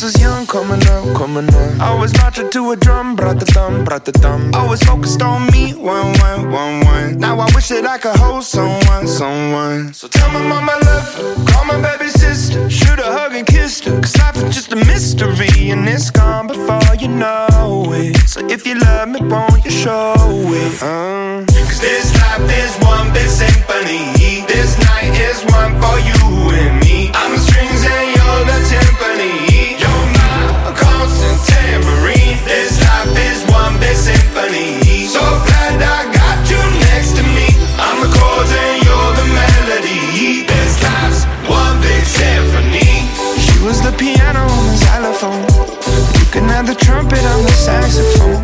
was young, coming up, coming up. I was marching to a drum, brought the thumb, brought the thumb. Always focused on me, one, one, one, one. Now I wish that I could hold someone, someone. So tell my mama love her, call my baby sister, shoot a hug and kiss her. Cause life is just a mystery, and it's gone before you know it. So if you love me, won't you show it? Uh. Cause this life is one big symphony. This night is one piano on the xylophone. You can have the trumpet on the saxophone.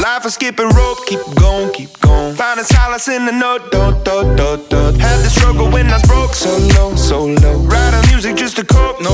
Life is skipping rope, keep going, keep going. Finding solace in the note, dot, dot, dot, dot. Had the struggle when I was broke, so low, so low. Writing music just to cope, no